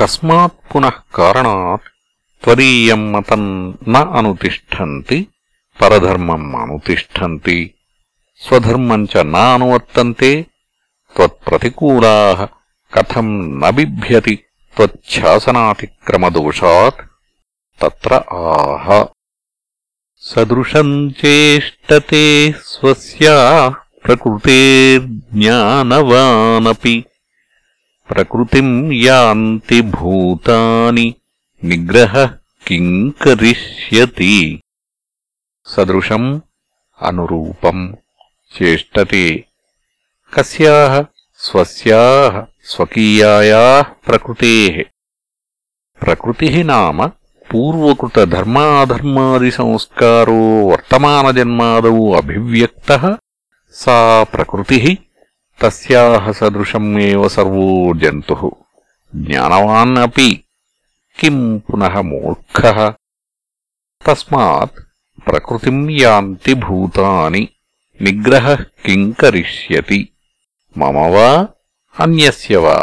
కస్మాత్ పునః కారణాత్ త్వరీయం మతం న అనుతిష్టంతి పరధర్మం అనుతిష్టంతి స్వధర్మం చ న అనువర్తంతే త్వత్ప్రతికూలాः కథం న బిభ్యతి త్వచ్ఛాసనాతిక్రమదోషాత్ తత్ర ఆహ. సదృశం చేష్టతే స్వస్యా ప్రకృతేర్జ్ఞానవానపి ప్రకృతిం యాంతి భూతాని నిగ్రహ కిం కరిష్యతి సదృశం అనురూపం చేష్టతే కస్యాः స్వస్యాः స్వకీయాయాः ప్రకృతేः ప్రకృతిः నామ పూర్వకృతధర్మాధర్మాదిసంస్కారో వర్తమానజన్మాదౌ అభివ్యక్తः సా ప్రకృతిः తస్యాహ సదృశమేవ సర్వో జంతు జ్ఞానవాన్ అపి కిం పునః మూర్ఖ తస్మాత్ ప్రకృతి యాంతి భూతాని నిగ్రహ కిం కరిష్యతి మమ వా అన్యస్య వా